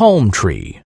palm tree.